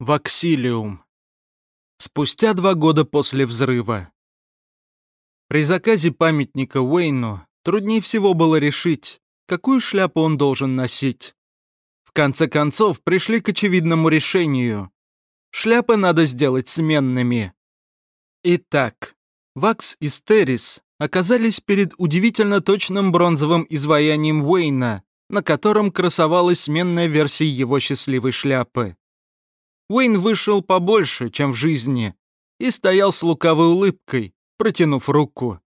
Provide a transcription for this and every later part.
Ваксилиум. Спустя два года после взрыва. При заказе памятника Уэйну труднее всего было решить, какую шляпу он должен носить. В конце концов, пришли к очевидному решению. Шляпы надо сделать сменными. Итак, Вакс и Стерис оказались перед удивительно точным бронзовым изваянием Уэйна, на котором красовалась сменная версия его счастливой шляпы. Уэйн вышел побольше, чем в жизни, и стоял с лукавой улыбкой, протянув руку.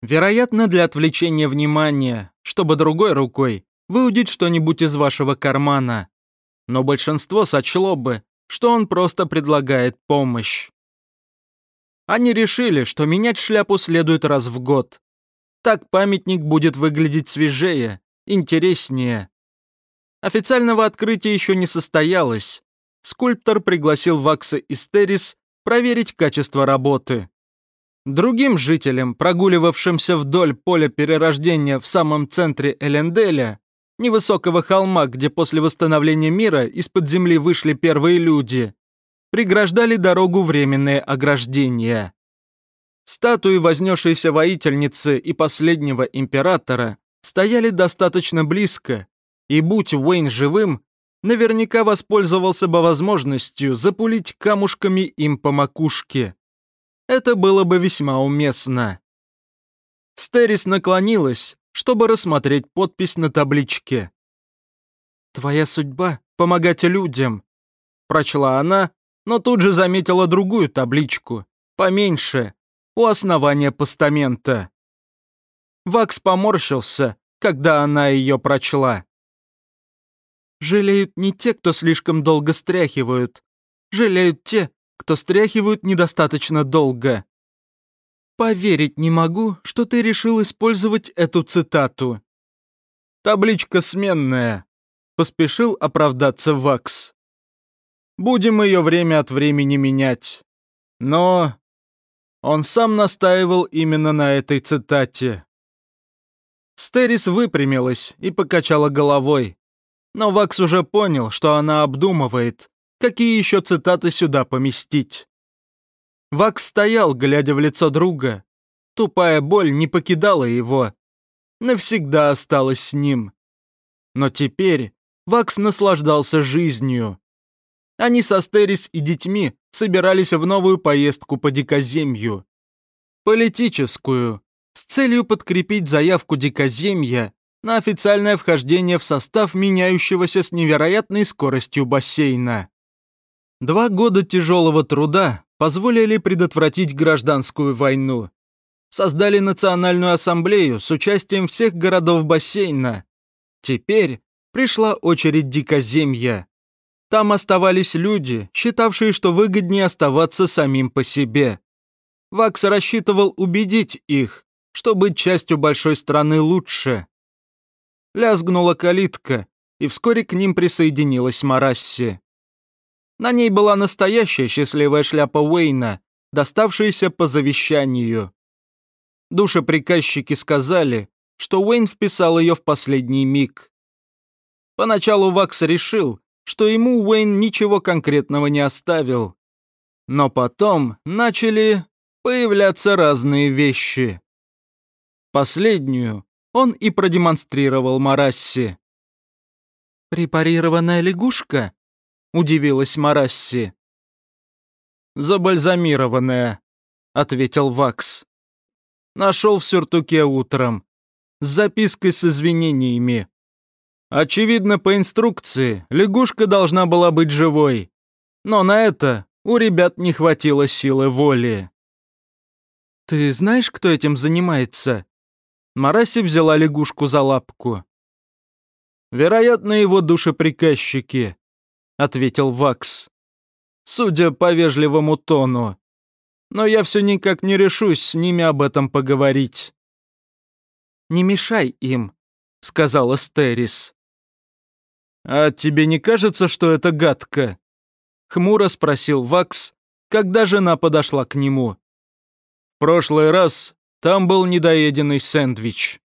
Вероятно, для отвлечения внимания, чтобы другой рукой выудить что-нибудь из вашего кармана. Но большинство сочло бы, что он просто предлагает помощь. Они решили, что менять шляпу следует раз в год. Так памятник будет выглядеть свежее, интереснее. Официального открытия еще не состоялось, скульптор пригласил Вакса и Стерис проверить качество работы. Другим жителям, прогуливавшимся вдоль поля перерождения в самом центре Эленделя, невысокого холма, где после восстановления мира из-под земли вышли первые люди, преграждали дорогу временные ограждения. Статуи вознесшейся воительницы и последнего императора стояли достаточно близко, и будь Уэйн живым, наверняка воспользовался бы возможностью запулить камушками им по макушке. Это было бы весьма уместно. Стерис наклонилась, чтобы рассмотреть подпись на табличке. «Твоя судьба — помогать людям», — прочла она, но тут же заметила другую табличку, поменьше, у основания постамента. Вакс поморщился, когда она ее прочла. Жалеют не те, кто слишком долго стряхивают. Жалеют те, кто стряхивают недостаточно долго. Поверить не могу, что ты решил использовать эту цитату. Табличка сменная. Поспешил оправдаться Вакс. Будем ее время от времени менять. Но... Он сам настаивал именно на этой цитате. Стерис выпрямилась и покачала головой. Но Вакс уже понял, что она обдумывает, какие еще цитаты сюда поместить. Вакс стоял, глядя в лицо друга. Тупая боль не покидала его. Навсегда осталась с ним. Но теперь Вакс наслаждался жизнью. Они со Стерис и детьми собирались в новую поездку по дикоземью. Политическую, с целью подкрепить заявку дикоземья на официальное вхождение в состав меняющегося с невероятной скоростью бассейна. Два года тяжелого труда позволили предотвратить гражданскую войну. Создали национальную ассамблею с участием всех городов бассейна. Теперь пришла очередь дикоземья. Там оставались люди, считавшие, что выгоднее оставаться самим по себе. Вакс рассчитывал убедить их, что быть частью большой страны лучше. Лязгнула калитка, и вскоре к ним присоединилась Марасси. На ней была настоящая счастливая шляпа Уэйна, доставшаяся по завещанию. Душеприказчики сказали, что Уэйн вписал ее в последний миг. Поначалу Вакс решил, что ему Уэйн ничего конкретного не оставил. Но потом начали появляться разные вещи. Последнюю он и продемонстрировал Марасси. «Препарированная лягушка?» — удивилась Марасси. «Забальзамированная», — ответил Вакс. «Нашел в сюртуке утром, с запиской с извинениями. Очевидно, по инструкции, лягушка должна была быть живой, но на это у ребят не хватило силы воли». «Ты знаешь, кто этим занимается?» Мараси взяла лягушку за лапку. «Вероятно, его душеприказчики», — ответил Вакс. «Судя по вежливому тону. Но я все никак не решусь с ними об этом поговорить». «Не мешай им», — сказала Стерис. «А тебе не кажется, что это гадко?» — хмуро спросил Вакс, когда жена подошла к нему. «В прошлый раз там был недоеденный сэндвич.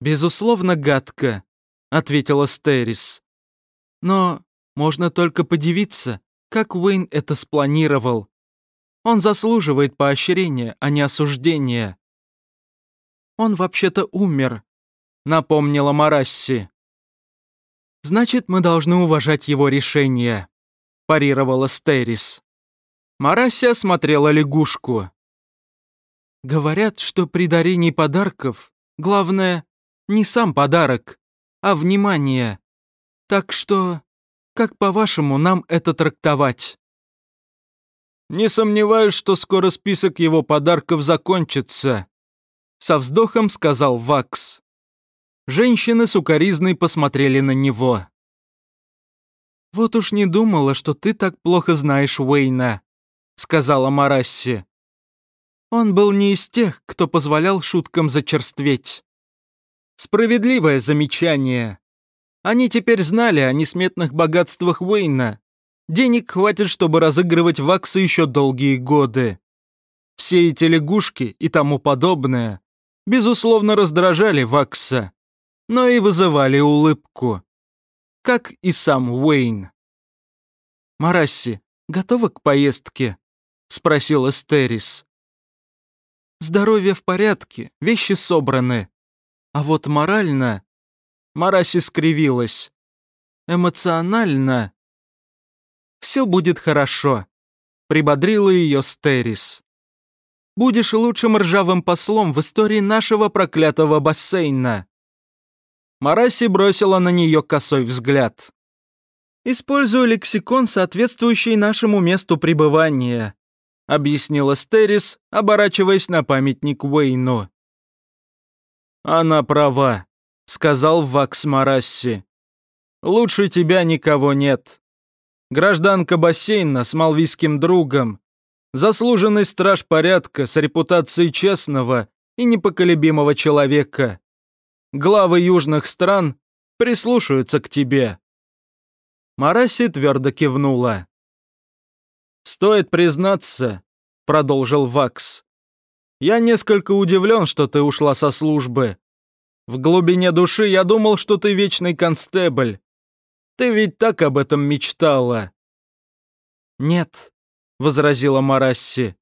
«Безусловно, гадко», — ответила Стерис. «Но Можно только подивиться, как Уэйн это спланировал. Он заслуживает поощрения, а не осуждения. Он вообще-то умер, напомнила Марасси. Значит, мы должны уважать его решение, парировала Стерис. Марасси осмотрела лягушку. Говорят, что при дарении подарков главное не сам подарок, а внимание. Так что, как по-вашему, нам это трактовать? Не сомневаюсь, что скоро список его подарков закончится. Со вздохом сказал Вакс. Женщины сукоризной посмотрели на него. «Вот уж не думала, что ты так плохо знаешь Уэйна», — сказала Марасси. Он был не из тех, кто позволял шуткам зачерстветь. Справедливое замечание. Они теперь знали о несметных богатствах Уэйна, Денег хватит, чтобы разыгрывать ваксы еще долгие годы. Все эти лягушки и тому подобное, безусловно, раздражали Вакса, но и вызывали улыбку. Как и сам Уэйн. «Марасси, готова к поездке?» — спросил Эстерис. «Здоровье в порядке, вещи собраны. А вот морально...» Мараси скривилась. «Эмоционально...» все будет хорошо», — прибодрила ее Стерис. «Будешь лучшим ржавым послом в истории нашего проклятого бассейна». Мараси бросила на нее косой взгляд. «Использую лексикон, соответствующий нашему месту пребывания», — объяснила Стерис, оборачиваясь на памятник Уэйну. «Она права», — сказал Вакс Марасси. «Лучше тебя никого нет. Гражданка бассейна с малвийским другом. Заслуженный страж порядка с репутацией честного и непоколебимого человека. Главы южных стран прислушаются к тебе. Мараси твердо кивнула. «Стоит признаться», — продолжил Вакс, «я несколько удивлен, что ты ушла со службы. В глубине души я думал, что ты вечный констебль, ты ведь так об этом мечтала». «Нет», — возразила Марасси.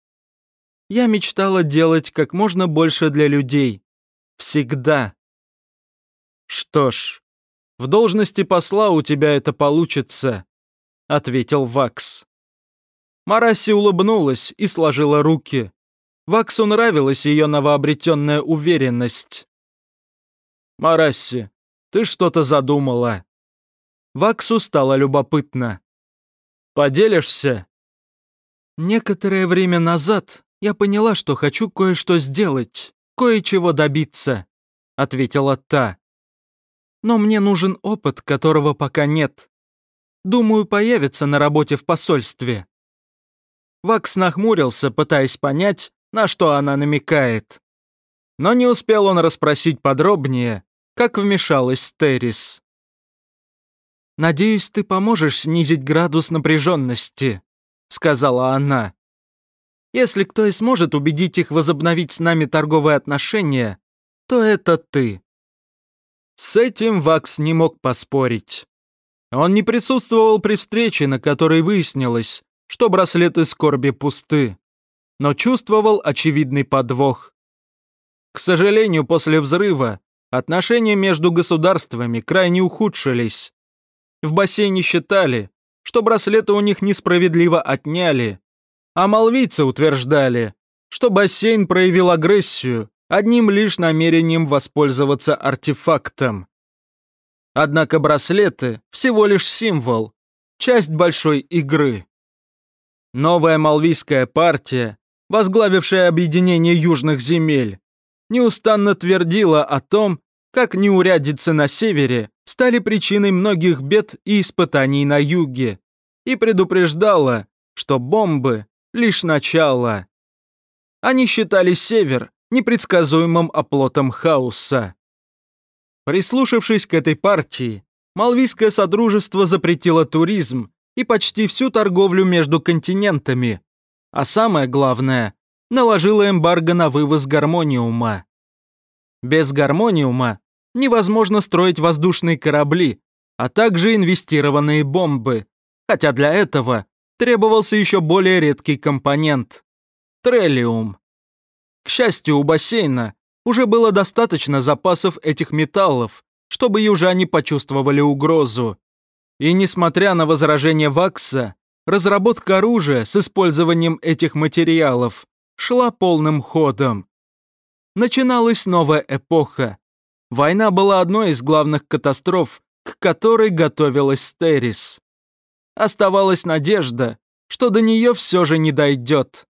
«Я мечтала делать как можно больше для людей. Всегда». «Что ж, в должности посла у тебя это получится», — ответил Вакс. Марасси улыбнулась и сложила руки. Ваксу нравилась ее новообретенная уверенность. «Марасси, ты что-то задумала», Ваксу стало любопытно. «Поделишься?» Некоторое время назад я поняла, что хочу кое-что сделать, кое-чего добиться, ответила та. Но мне нужен опыт, которого пока нет. Думаю, появится на работе в посольстве. Вакс нахмурился, пытаясь понять, на что она намекает. Но не успел он расспросить подробнее, как вмешалась Террис. «Надеюсь, ты поможешь снизить градус напряженности», — сказала она. «Если кто и сможет убедить их возобновить с нами торговые отношения, то это ты». С этим Вакс не мог поспорить. Он не присутствовал при встрече, на которой выяснилось, что браслеты скорби пусты, но чувствовал очевидный подвох. К сожалению, после взрыва отношения между государствами крайне ухудшились. В бассейне считали, что браслеты у них несправедливо отняли, а малвийцы утверждали, что бассейн проявил агрессию одним лишь намерением воспользоваться артефактом. Однако браслеты – всего лишь символ, часть большой игры. Новая малвийская партия, возглавившая объединение южных земель, неустанно твердила о том, как неурядицы на севере стали причиной многих бед и испытаний на юге, и предупреждала, что бомбы — лишь начало. Они считали север непредсказуемым оплотом хаоса. Прислушавшись к этой партии, Малвийское Содружество запретило туризм и почти всю торговлю между континентами, а самое главное, наложило эмбарго на вывоз гармониума. Без гармониума невозможно строить воздушные корабли, а также инвестированные бомбы, хотя для этого требовался еще более редкий компонент – треллиум. К счастью, у бассейна уже было достаточно запасов этих металлов, чтобы южане почувствовали угрозу. И несмотря на возражение Вакса, разработка оружия с использованием этих материалов шла полным ходом. Начиналась новая эпоха. Война была одной из главных катастроф, к которой готовилась Стерис. Оставалась надежда, что до нее все же не дойдет.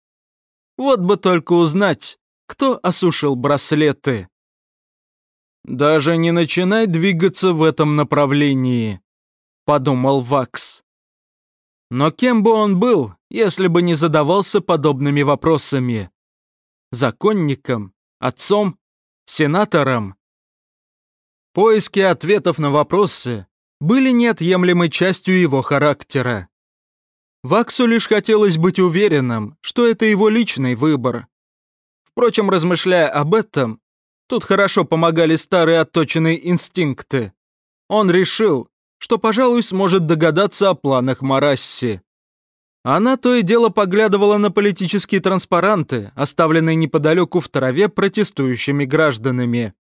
Вот бы только узнать, кто осушил браслеты. «Даже не начинай двигаться в этом направлении», — подумал Вакс. Но кем бы он был, если бы не задавался подобными вопросами? Законником? Отцом? Сенатором? Поиски ответов на вопросы были неотъемлемой частью его характера. Ваксу лишь хотелось быть уверенным, что это его личный выбор, Впрочем, размышляя об этом, тут хорошо помогали старые отточенные инстинкты. Он решил, что, пожалуй, сможет догадаться о планах Марасси. Она то и дело поглядывала на политические транспаранты, оставленные неподалеку в траве протестующими гражданами.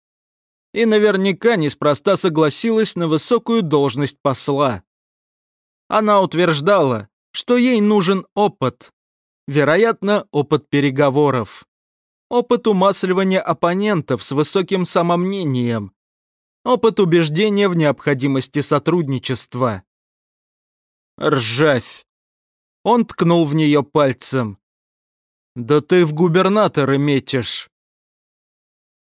И наверняка неспроста согласилась на высокую должность посла. Она утверждала, что ей нужен опыт. Вероятно, опыт переговоров опыт умасливания оппонентов с высоким самомнением, опыт убеждения в необходимости сотрудничества. Ржавь. Он ткнул в нее пальцем. «Да ты в губернаторы метишь!»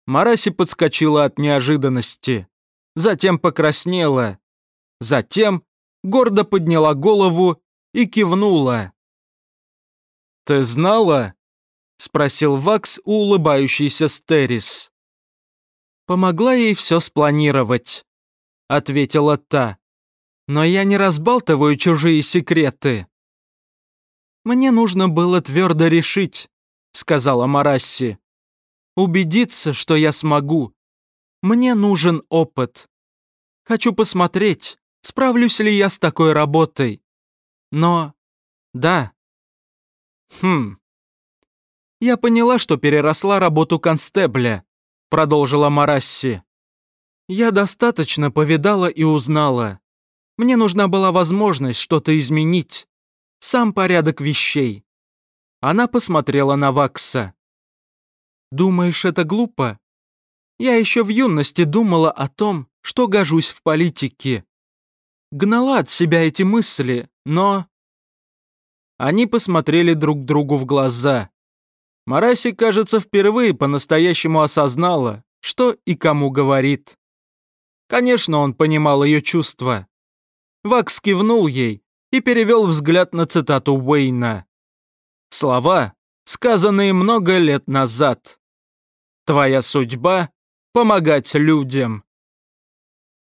Мараси подскочила от неожиданности, затем покраснела, затем гордо подняла голову и кивнула. «Ты знала?» — спросил Вакс у улыбающейся Стерис. «Помогла ей все спланировать», — ответила та. «Но я не разбалтываю чужие секреты». «Мне нужно было твердо решить», — сказала Марасси. «Убедиться, что я смогу. Мне нужен опыт. Хочу посмотреть, справлюсь ли я с такой работой. Но... да». «Хм, «Я поняла, что переросла работу констебля», — продолжила Марасси. «Я достаточно повидала и узнала. Мне нужна была возможность что-то изменить. Сам порядок вещей». Она посмотрела на Вакса. «Думаешь, это глупо? Я еще в юности думала о том, что гожусь в политике. Гнала от себя эти мысли, но...» Они посмотрели друг другу в глаза. Мараси, кажется, впервые по-настоящему осознала, что и кому говорит. Конечно, он понимал ее чувства. Вакс кивнул ей и перевел взгляд на цитату Уэйна. Слова, сказанные много лет назад. «Твоя судьба — помогать людям».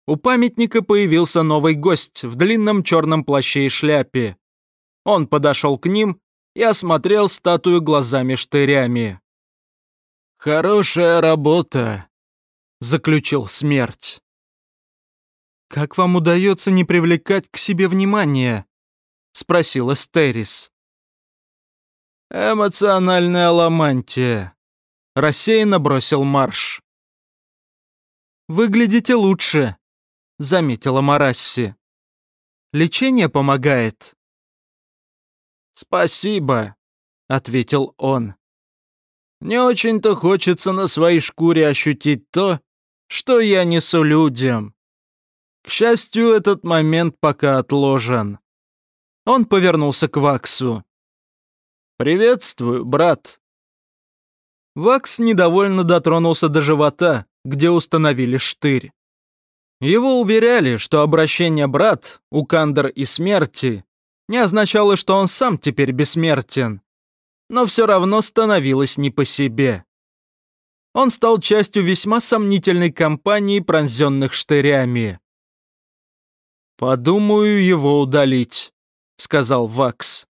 У памятника появился новый гость в длинном черном плаще и шляпе. Он подошел к ним и осмотрел статую глазами-штырями. «Хорошая работа», — заключил смерть. «Как вам удается не привлекать к себе внимания?» — спросила Стерис. «Эмоциональная ламантия», — рассеянно бросил Марш. «Выглядите лучше», — заметила Марасси. «Лечение помогает». «Спасибо», — ответил он. «Не очень-то хочется на своей шкуре ощутить то, что я несу людям. К счастью, этот момент пока отложен». Он повернулся к Ваксу. «Приветствую, брат». Вакс недовольно дотронулся до живота, где установили штырь. Его уверяли, что обращение «брат» у Кандер и смерти не означало, что он сам теперь бессмертен, но все равно становилось не по себе. Он стал частью весьма сомнительной компании пронзенных штырями. «Подумаю его удалить», — сказал Вакс.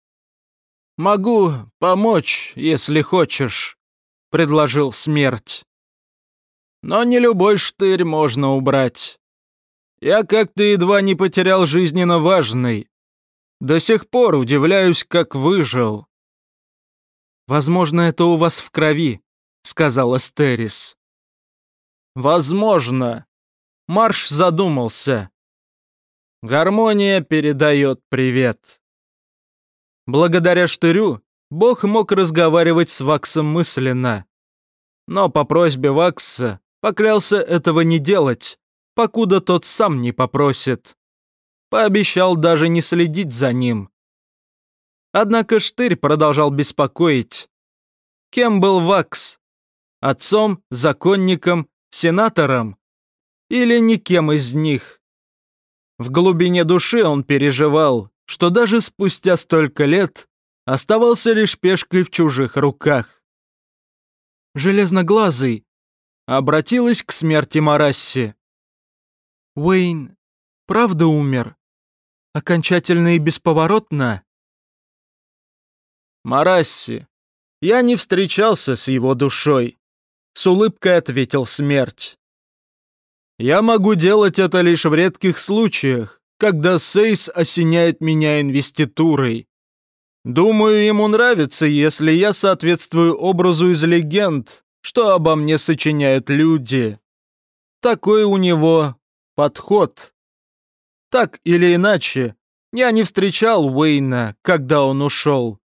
«Могу помочь, если хочешь», — предложил смерть. «Но не любой штырь можно убрать. Я как-то едва не потерял жизненно важный. До сих пор удивляюсь, как выжил». «Возможно, это у вас в крови», — сказала Стерис. «Возможно». Марш задумался. Гармония передает привет. Благодаря штырю Бог мог разговаривать с Ваксом мысленно. Но по просьбе Вакса поклялся этого не делать, покуда тот сам не попросит. Пообещал даже не следить за ним. Однако Штырь продолжал беспокоить. Кем был Вакс? Отцом, законником, сенатором? Или никем из них? В глубине души он переживал, что даже спустя столько лет оставался лишь пешкой в чужих руках. Железноглазый обратилась к смерти Марасси. Уэйн правда умер? Окончательно и бесповоротно? Марасси, я не встречался с его душой, с улыбкой ответил смерть. Я могу делать это лишь в редких случаях, когда Сейс осеняет меня инвеститурой. Думаю, ему нравится, если я соответствую образу из легенд, что обо мне сочиняют люди. Такой у него подход. Так или иначе, я не встречал Уэйна, когда он ушел.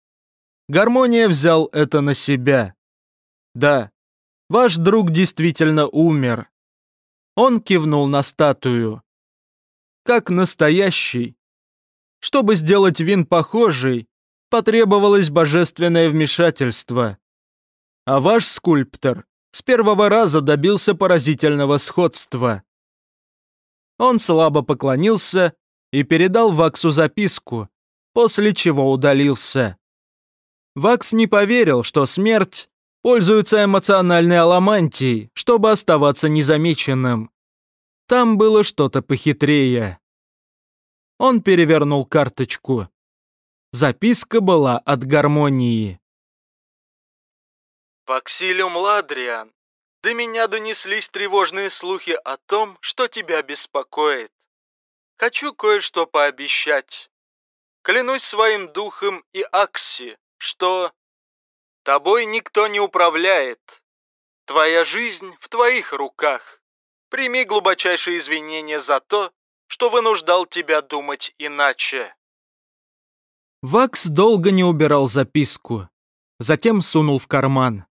Гармония взял это на себя. Да, ваш друг действительно умер. Он кивнул на статую. Как настоящий. Чтобы сделать вин похожий, потребовалось божественное вмешательство. А ваш скульптор с первого раза добился поразительного сходства. Он слабо поклонился и передал Ваксу записку, после чего удалился. Вакс не поверил, что смерть пользуется эмоциональной аламантией, чтобы оставаться незамеченным. Там было что-то похитрее. Он перевернул карточку. Записка была от гармонии. «Паксилиум Ладриан, до меня донеслись тревожные слухи о том, что тебя беспокоит. Хочу кое-что пообещать. Клянусь своим духом и Акси, что тобой никто не управляет. Твоя жизнь в твоих руках. Прими глубочайшие извинения за то, что вынуждал тебя думать иначе. Вакс долго не убирал записку. Затем сунул в карман.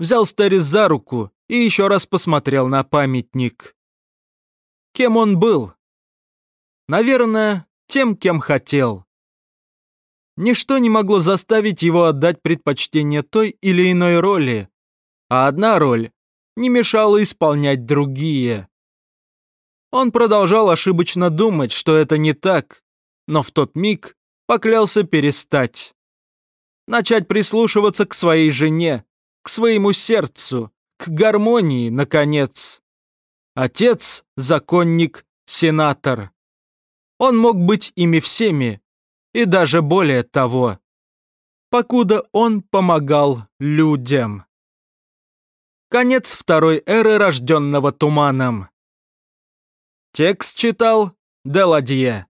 Взял Стерис за руку и еще раз посмотрел на памятник. Кем он был? Наверное, тем, кем хотел. Ничто не могло заставить его отдать предпочтение той или иной роли, а одна роль не мешала исполнять другие. Он продолжал ошибочно думать, что это не так, но в тот миг поклялся перестать. Начать прислушиваться к своей жене, к своему сердцу, к гармонии, наконец. Отец, законник, сенатор. Он мог быть ими всеми, и даже более того, покуда он помогал людям. Конец второй эры, рожденного туманом. Текст читал Деладье.